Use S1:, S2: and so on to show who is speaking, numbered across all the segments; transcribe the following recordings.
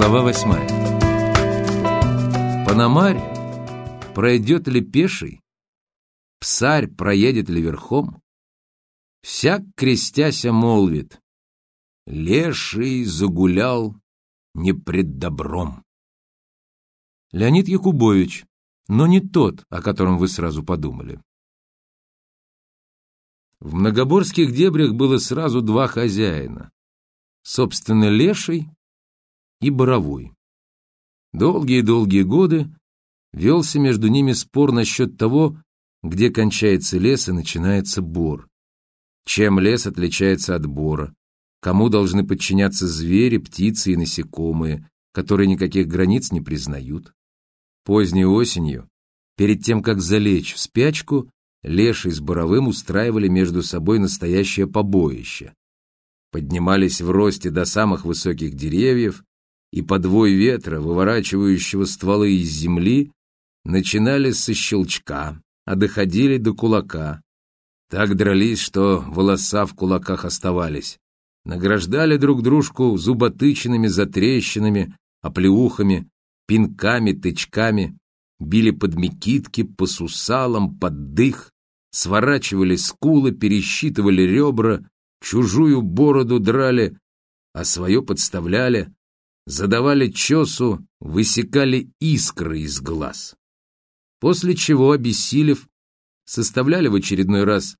S1: Глава восьмая. Панамарь пройдет ли пеший, псарь проедет ли верхом, всяк, крестяся, молвит, леший загулял не пред добром. Леонид Якубович, но не тот, о котором вы сразу подумали. В многоборских дебрях было сразу два хозяина. Собственно, Леший и Боровой. Долгие-долгие годы велся между ними спор насчет того, где кончается лес и начинается бор. Чем лес отличается от бора? Кому должны подчиняться звери, птицы и насекомые, которые никаких границ не признают? Поздней осенью, перед тем, как залечь в спячку, Леший с Боровым устраивали между собой настоящее побоище. Поднимались в росте до самых высоких деревьев, и подвой ветра, выворачивающего стволы из земли, начинали со щелчка, а доходили до кулака. Так дрались, что волоса в кулаках оставались. Награждали друг дружку зуботычинами, затрещинами, оплеухами, пинками, тычками, били под мекитки, по сусалам, под дых, сворачивали скулы, пересчитывали ребра, чужую бороду драли, а свое подставляли, задавали чесу, высекали искры из глаз. После чего, обессилев, составляли в очередной раз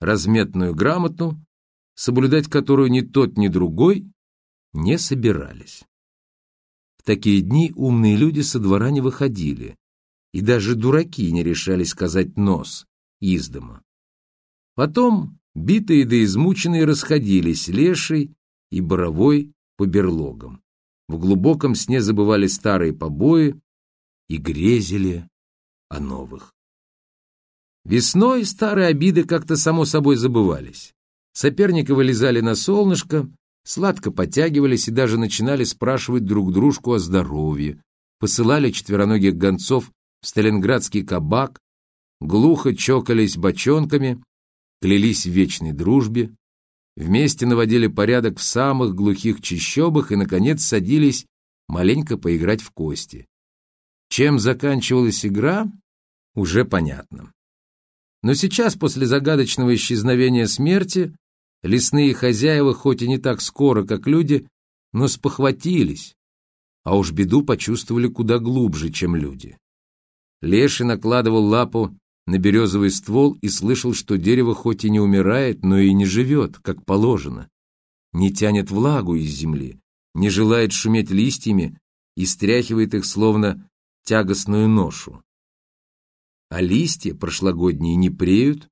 S1: разметную грамоту, соблюдать которую ни тот, ни другой не собирались. В такие дни умные люди со двора не выходили, и даже дураки не решались сказать «нос» из дома. Потом битые да измученные расходились леший и боровой по берлогам. В глубоком сне забывали старые побои и грезили о новых. Весной старые обиды как-то само собой забывались. Соперники вылезали на солнышко, сладко подтягивались и даже начинали спрашивать друг дружку о здоровье, посылали четвероногих гонцов в сталинградский кабак, глухо чокались бочонками, клялись в вечной дружбе, вместе наводили порядок в самых глухих чащобах и, наконец, садились маленько поиграть в кости. Чем заканчивалась игра, уже понятно. Но сейчас, после загадочного исчезновения смерти, лесные хозяева, хоть и не так скоро, как люди, но спохватились, а уж беду почувствовали куда глубже, чем люди. Леший накладывал лапу на березовый ствол и слышал, что дерево хоть и не умирает, но и не живет, как положено, не тянет влагу из земли, не желает шуметь листьями и стряхивает их словно тягостную ношу. А листья прошлогодние не преют,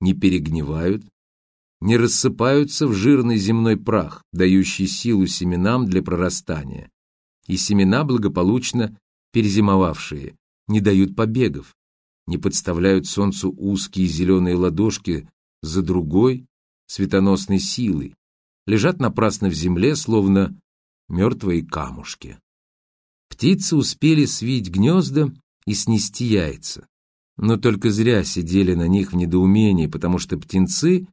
S1: не перегнивают, не рассыпаются в жирный земной прах, дающий силу семенам для прорастания, и семена, благополучно перезимовавшие, не дают побегов, не подставляют солнцу узкие зеленые ладошки за другой светоносной силой, лежат напрасно в земле, словно мертвые камушки. Птицы успели свить гнезда и снести яйца, но только зря сидели на них в недоумении, потому что птенцы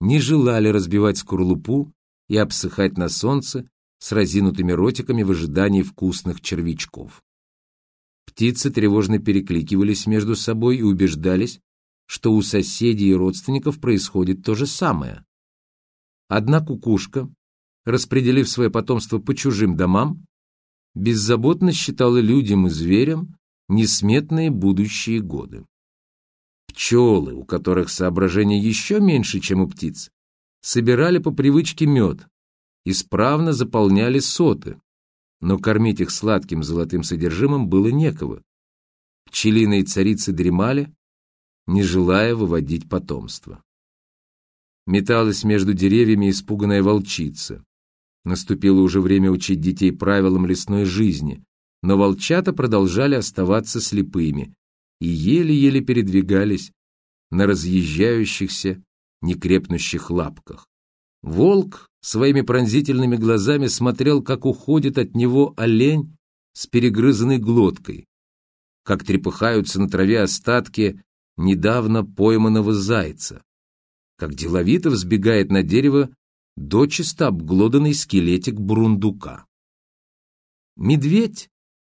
S1: не желали разбивать скорлупу и обсыхать на солнце с разинутыми ротиками в ожидании вкусных червячков. Птицы тревожно перекликивались между собой и убеждались, что у соседей и родственников происходит то же самое. Одна кукушка, распределив свое потомство по чужим домам, беззаботно считала людям и зверям несметные будущие годы. Пчелы, у которых соображения еще меньше, чем у птиц, собирали по привычке мед, исправно заполняли соты, но кормить их сладким золотым содержимым было некого. Пчелиные царицы дремали, не желая выводить потомство. Металась между деревьями испуганная волчица. Наступило уже время учить детей правилам лесной жизни, но волчата продолжали оставаться слепыми и еле-еле передвигались на разъезжающихся, некрепнущих лапках. Волк своими пронзительными глазами смотрел, как уходит от него олень с перегрызанной глоткой, как трепыхаются на траве остатки недавно пойманного зайца, как деловито взбегает на дерево дочисто обглоданный скелетик бурундука. Медведь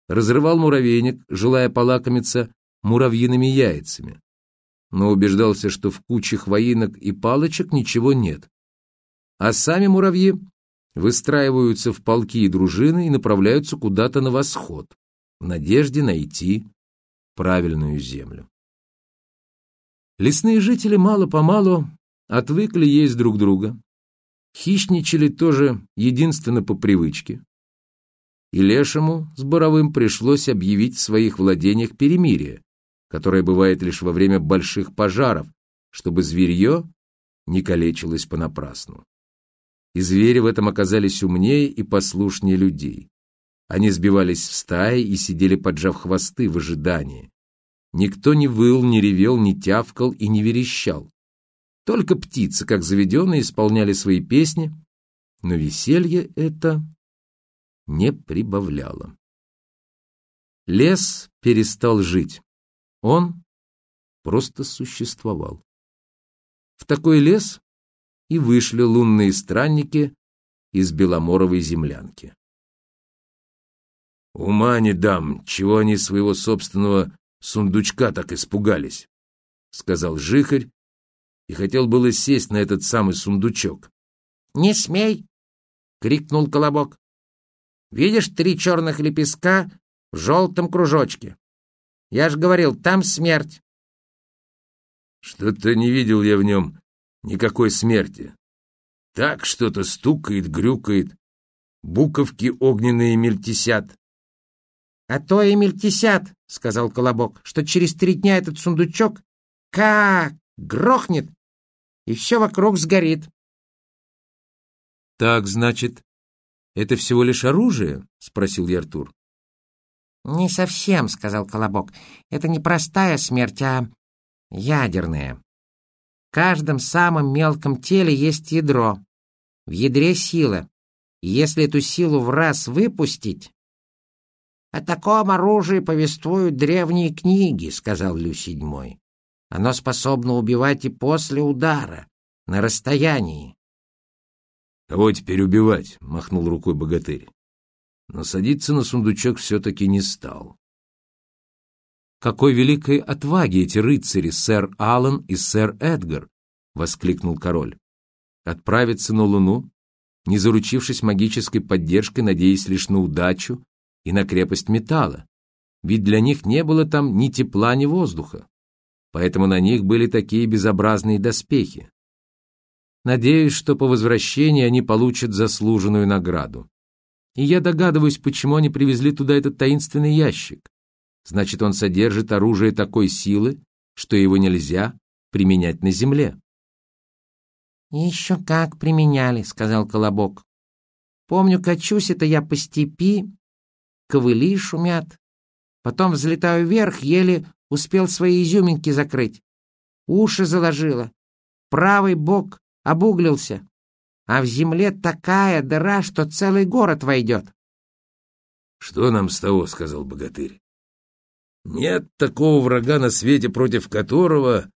S1: разрывал муравейник, желая полакомиться муравьиными яйцами, но убеждался, что в куче хвоинок и палочек ничего нет. А сами муравьи выстраиваются в полки и дружины и направляются куда-то на восход, в надежде найти правильную землю. Лесные жители мало-помалу отвыкли есть друг друга, хищничали тоже единственно по привычке. И Лешему с Боровым пришлось объявить в своих владениях перемирие, которое бывает лишь во время больших пожаров, чтобы зверье не калечилось понапрасну. И звери в этом оказались умнее и послушнее людей. Они сбивались в стаи и сидели, поджав хвосты в ожидании. Никто не выл, не ревел, не тявкал и не верещал. Только птицы, как заведенные, исполняли свои песни, но веселье это не прибавляло. Лес перестал жить. Он просто существовал. В такой лес и вышли лунные странники из Беломоровой землянки. «Ума не дам, чего они своего собственного сундучка так испугались», — сказал Жихарь и хотел было сесть на этот самый сундучок.
S2: «Не смей!» — крикнул Колобок. «Видишь три черных лепестка в желтом кружочке? Я же говорил, там смерть!»
S1: «Что-то не видел я в нем никакой смерти. Так что-то стукает, грюкает, буковки огненные мельтесят».
S2: «А то и мельтесят», — сказал Колобок, «что через три дня этот сундучок как грохнет и все вокруг сгорит.
S1: — Так, значит, это всего лишь оружие? — спросил я Артур.
S2: — Не совсем, — сказал Колобок. — Это не простая смерть, а ядерная. В каждом самом мелком теле есть ядро. В ядре сила. Если эту силу в раз выпустить... — О таком оружии повествуют древние книги, — сказал Лю седьмой. Оно способно убивать и после удара, на расстоянии.
S1: «Кого теперь убивать?» — махнул рукой богатырь. Но садиться на сундучок все-таки не стал. «Какой великой отваги эти рыцари, сэр Аллан и сэр Эдгар!» — воскликнул король. «Отправиться на Луну, не заручившись магической поддержкой, надеясь лишь на удачу и на крепость металла, ведь для них не было там ни тепла, ни воздуха поэтому на них были такие безобразные доспехи. Надеюсь, что по возвращении они получат заслуженную награду. И я догадываюсь, почему они привезли туда этот таинственный ящик. Значит, он содержит оружие такой силы, что его нельзя применять на земле.
S2: «Еще как применяли», — сказал Колобок. «Помню, качусь это я по степи, ковыли шумят, потом взлетаю вверх, еле успел свои изюминки закрыть. Уши заложило, правый бок обуглился, а в земле такая дыра, что целый город войдет.
S1: — Что нам с того, — сказал богатырь. — Нет такого врага на свете, против которого...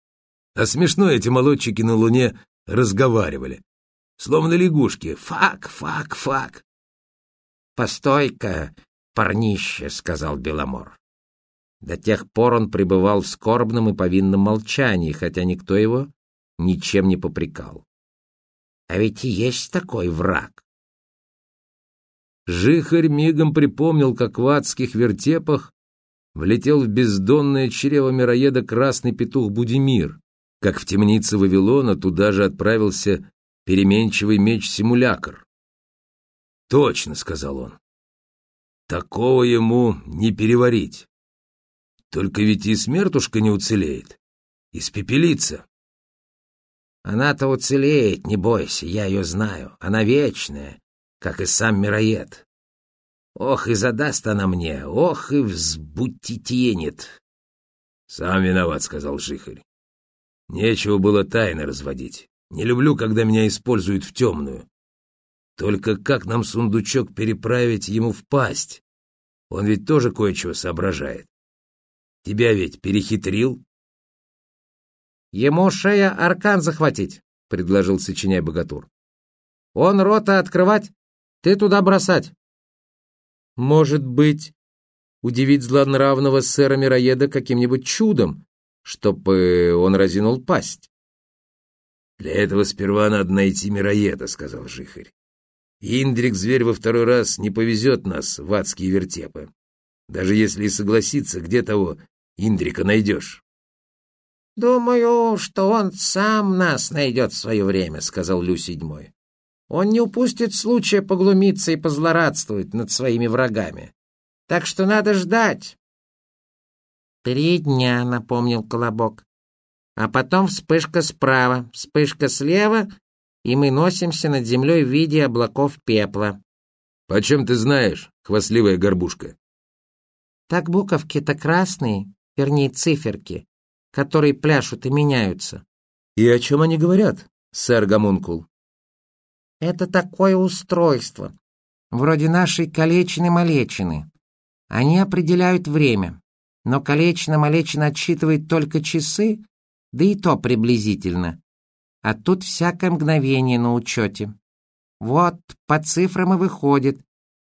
S1: А смешно эти молодчики на луне разговаривали. Словно лягушки. Фак, фак, фак.
S2: — Постой-ка, парнище, — сказал Беломор. До тех пор он пребывал в скорбном и повинном молчании, хотя никто его ничем не попрекал. А ведь и есть такой враг.
S1: Жихарь мигом припомнил, как в адских вертепах влетел в бездонное чрево мироеда красный петух Будимир, как в темнице Вавилона туда же отправился переменчивый меч-симулякр. «Точно», — сказал он, — «такого ему не переварить». Только ведь и смертушка не уцелеет. Испепелится.
S2: Она-то уцелеет, не бойся, я ее знаю. Она вечная, как и сам мироед. Ох, и задаст она мне, ох, и взбутитенет.
S1: Сам виноват, — сказал Жихарь. Нечего было тайны разводить. Не люблю, когда меня используют в темную. Только как нам сундучок переправить ему в пасть? Он ведь тоже кое-чего соображает. Тебя ведь перехитрил.
S2: Ему шея аркан захватить, — предложил сочиняй богатур. Он рота открывать, ты туда бросать.
S3: Может быть, удивить злонравного сэра-мироеда каким-нибудь чудом, чтобы он разинул пасть.
S4: «Для этого сперва надо найти мироеда», — сказал Жихарь. «Индрик, зверь, во второй раз не повезет нас в адские вертепы. Даже если и согласится, где того Индрика найдешь?»
S1: «Думаю, что он сам нас найдет в свое время», — сказал Лю седьмой. «Он не упустит случая поглумиться и позлорадствовать над своими врагами. Так что надо ждать». «Три дня», — напомнил Колобок. «А потом вспышка справа, вспышка слева, и мы носимся над землей в виде облаков пепла».
S4: «Почем ты знаешь, хвастливая горбушка?»
S1: «Так буковки-то красные, вернее, циферки которые пляшут и меняются.
S3: И о чем они говорят, сэр Гомункул?
S1: Это такое устройство, вроде нашей калечины-малечины. Они определяют время, но калечина-малечина отсчитывает только часы, да и то приблизительно. А тут всякое мгновение на учете. Вот, по цифрам и выходит.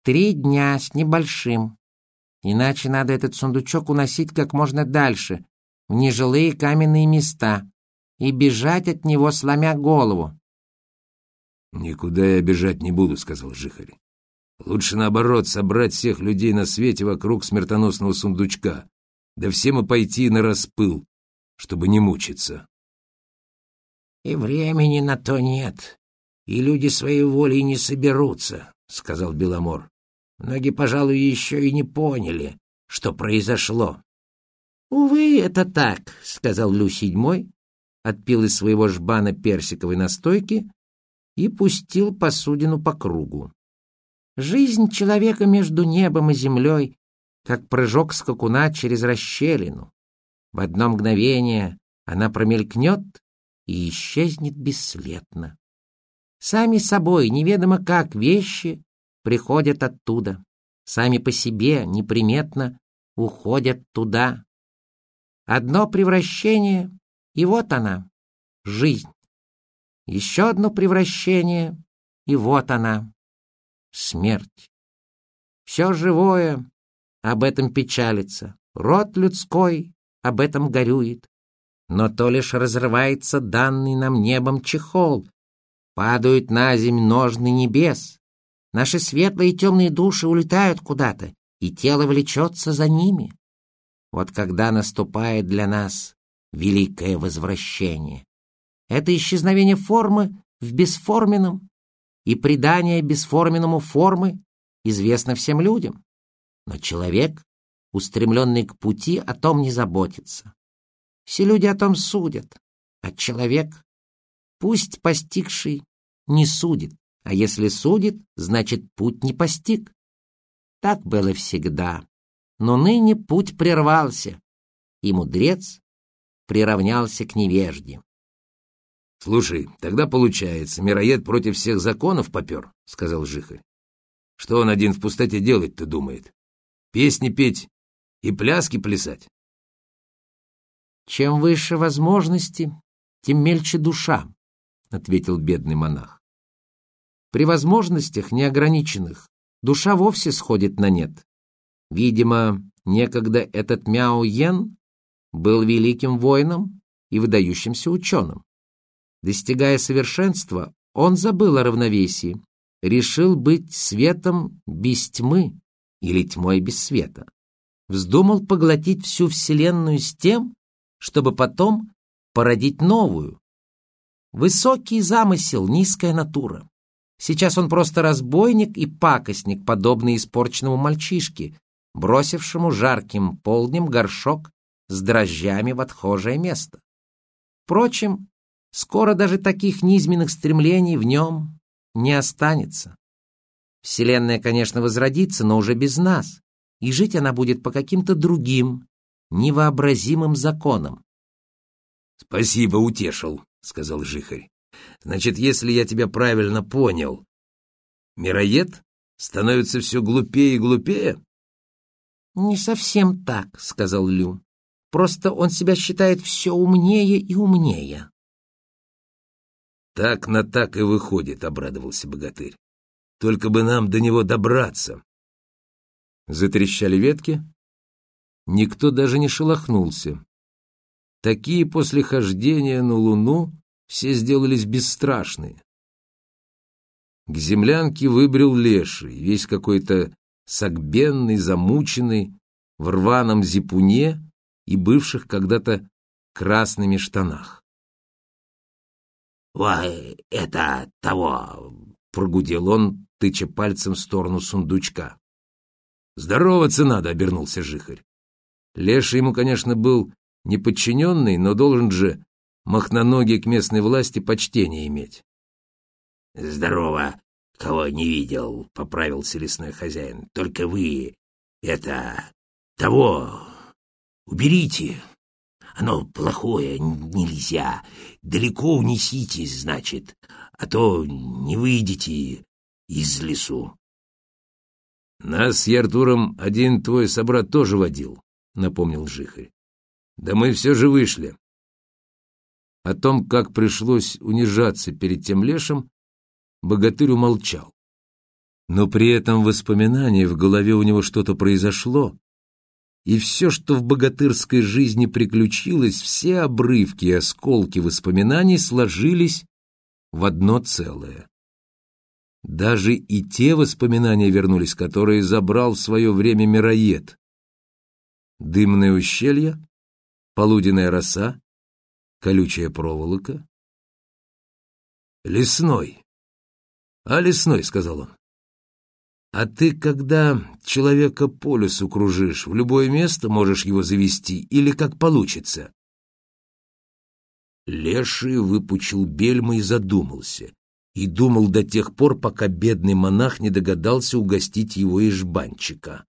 S1: Три дня с небольшим. Иначе надо этот сундучок уносить как можно дальше, в нежилые каменные места и бежать от него, сломя голову.
S4: «Никуда я бежать не буду», — сказал Жихарь. «Лучше, наоборот, собрать всех людей на свете вокруг смертоносного сундучка, да всем и пойти на распыл, чтобы не мучиться».
S1: «И времени на то нет, и люди своей волей не соберутся», — сказал Беломор. «Многие, пожалуй, еще и не поняли, что произошло. «Увы, это так», — сказал Лю седьмой, отпил из своего жбана персиковой настойки и пустил посудину по кругу. Жизнь человека между небом и землей, как прыжок скакуна через расщелину. В одно мгновение она промелькнет и исчезнет бесследно. Сами собой, неведомо как, вещи приходят оттуда, сами по себе, неприметно, уходят туда. Одно превращение, и вот она, жизнь. Еще одно превращение, и вот она, смерть. Все живое об этом печалится, род людской об этом горюет. Но то лишь разрывается данный нам небом чехол, падают на земь ножны небес. Наши светлые и темные души улетают куда-то, и тело влечется за ними. Вот когда наступает для нас великое возвращение. Это исчезновение формы в бесформенном и придание бесформенному формы известно всем людям. Но человек, устремленный к пути, о том не заботится. Все люди о том судят, а человек, пусть постигший, не судит, а если судит, значит, путь не постиг. Так было всегда. Но ныне путь прервался, и мудрец приравнялся к невежде.
S4: — Слушай, тогда получается, мироед против всех законов попер, — сказал Жихарь. — Что он один в пустоте делать-то думает? Песни петь и пляски плясать?
S1: — Чем выше возможности, тем мельче душа, — ответил бедный монах. При возможностях неограниченных душа вовсе сходит на нет. Видимо, некогда этот Мяо Йен был великим воином и выдающимся ученым. Достигая совершенства, он забыл о равновесии, решил быть светом без тьмы или тьмой без света. Вздумал поглотить всю Вселенную с тем, чтобы потом породить новую. Высокий замысел, низкая натура. Сейчас он просто разбойник и пакостник, подобный испорченному мальчишке, бросившему жарким полднем горшок с дрожжами в отхожее место. Впрочем, скоро даже таких низменных стремлений в нем не останется. Вселенная, конечно, возродится, но уже без нас, и жить она будет по каким-то другим, невообразимым законам.
S4: — Спасибо, утешил, — сказал Жихарь. — Значит, если я тебя правильно понял, мироед становится все глупее и глупее?
S1: «Не совсем так», — сказал Лю. «Просто он себя считает все умнее и умнее».
S4: «Так на так и выходит», — обрадовался богатырь. «Только бы нам до него добраться».
S1: Затрещали ветки. Никто даже не шелохнулся. Такие после хождения на луну все сделались бесстрашные. К землянке выбрел леший, весь какой-то согбенный, замученный, в рваном зипуне и бывших когда-то красными штанах.
S5: «Ой, это того!»
S1: — прогудел он, тыча пальцем в сторону сундучка. «Здороваться надо!» — обернулся Жихарь. Леша ему, конечно, был не подчиненный, но должен же махноногий к местной власти почтение иметь.
S5: «Здорово, кого не видел», — поправился лесной хозяин. «Только вы, это, того, уберите. Оно плохое, нельзя. Далеко унеситесь, значит, а то не выйдете из лесу».
S1: «Нас с Яртуром один твой собрат тоже водил», — напомнил Жихарь. «Да мы все же вышли». О том, как пришлось унижаться перед тем лешим, богатырь умолчал. Но при этом воспоминании в голове у него что-то произошло, и все, что в богатырской жизни приключилось, все обрывки и осколки воспоминаний сложились в одно целое. Даже и те воспоминания вернулись, которые забрал в свое время мироед. Дымное ущелье, полуденная роса, колючая проволока. Лесной. А лесной, — сказал он. А ты, когда человека по лесу кружишь, в любое место можешь его завести или как получится? Леший выпучил бельма и задумался. И думал до тех пор, пока бедный монах не догадался угостить его из жбанчика.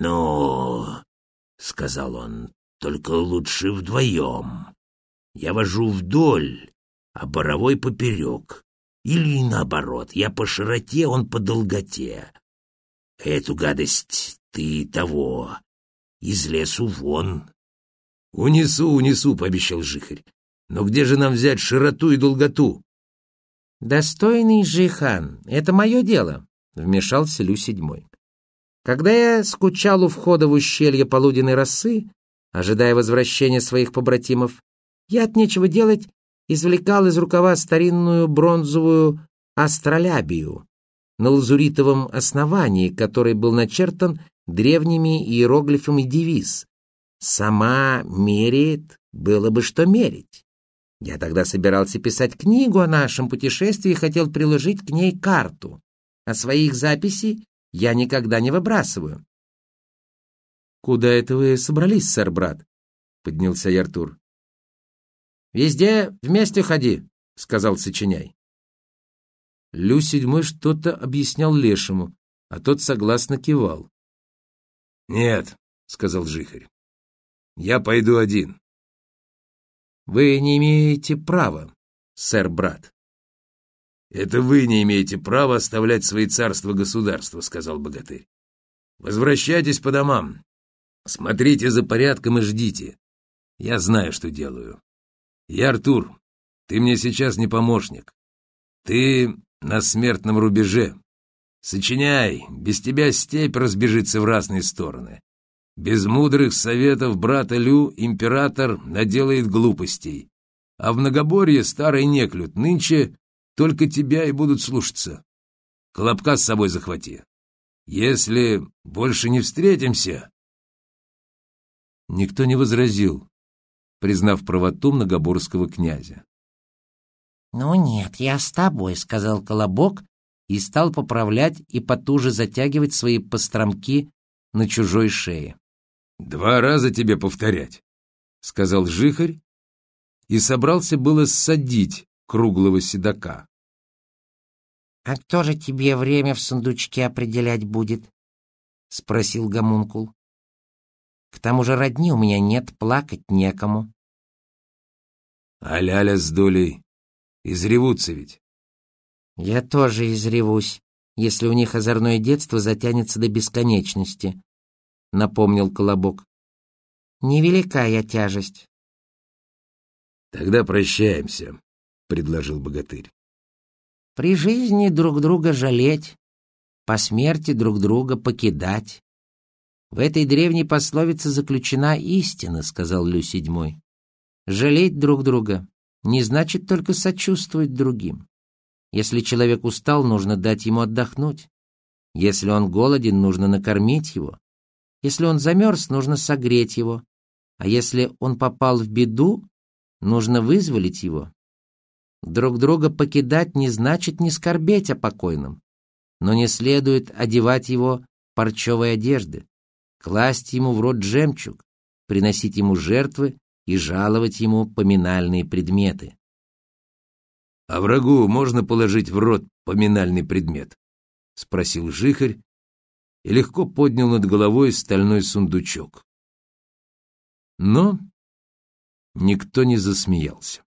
S5: «Ну, — сказал он, — только лучше вдвоем. Я вожу вдоль, а боровой поперек. Или наоборот, я по широте, он по долготе. Эту гадость ты того, из лесу вон.
S1: — Унесу, унесу, — пообещал Жихарь. — Но где же нам взять широту и долготу?
S2: — Достойный Жихан, это мое дело, — вмешался Лю седьмой. Когда я скучал у входа в ущелье полуденной росы, ожидая возвращения своих побратимов, я от нечего делать извлекал из рукава старинную бронзовую астролябию на лазуритовом основании, который был начертан древними иероглифами девиз «Сама меряет, было бы что мерить». Я тогда собирался писать книгу о нашем путешествии и хотел приложить к ней карту. А своих записей я никогда не выбрасываю. «Куда это вы собрались, сэр, брат?» — поднялся Яртур. «Везде вместе ходи», — сказал Сочиняй. Лю седьмой что-то объяснял Лешему, а тот согласно кивал.
S1: «Нет», — сказал Жихарь, — «я пойду один».
S2: «Вы не имеете права, сэр-брат».
S1: «Это вы не имеете права оставлять свои царства-государства», — сказал богатырь. «Возвращайтесь по домам. Смотрите за порядком и ждите. Я знаю, что делаю. Я Артур, ты мне сейчас не помощник. Ты на смертном рубеже. Сочиняй, без тебя степь разбежится в разные стороны. Без мудрых советов брата Лю император наделает глупостей. А в многоборье старый неклюд нынче только тебя и будут слушаться. Колобка с собой захвати. Если больше не встретимся...» Никто не возразил, признав правоту многоборского князя.
S2: «Ну нет, я с тобой», — сказал Колобок и стал поправлять и потуже затягивать свои постромки на чужой шее.
S1: «Два раза тебе повторять», — сказал Жихарь и собрался было ссадить круглого седока.
S2: «А кто же тебе время в сундучке определять будет?» — спросил Гомункул. К тому же родни у меня нет, плакать некому.
S1: А Ляля с Долей изревутся ведь.
S2: Я тоже изревусь, если у них озорное детство затянется до бесконечности, — напомнил Колобок. Невелика я тяжесть.
S1: Тогда прощаемся, — предложил богатырь.
S2: При жизни друг друга жалеть,
S1: по смерти друг друга покидать. В этой древней пословице заключена истина, сказал Лю седьмой. Жалеть друг друга не значит только сочувствовать другим. Если человек устал, нужно дать ему отдохнуть. Если он голоден, нужно накормить его. Если он замерз, нужно согреть его. А если он попал в беду, нужно вызволить его. Друг друга покидать не значит не скорбеть о покойном, но не следует одевать его парчевой одежды, класть ему в рот жемчуг, приносить ему жертвы и жаловать ему поминальные предметы.
S5: «А врагу можно положить в рот поминальный предмет?» — спросил жихарь и легко поднял над головой стальной сундучок.
S6: Но никто не засмеялся.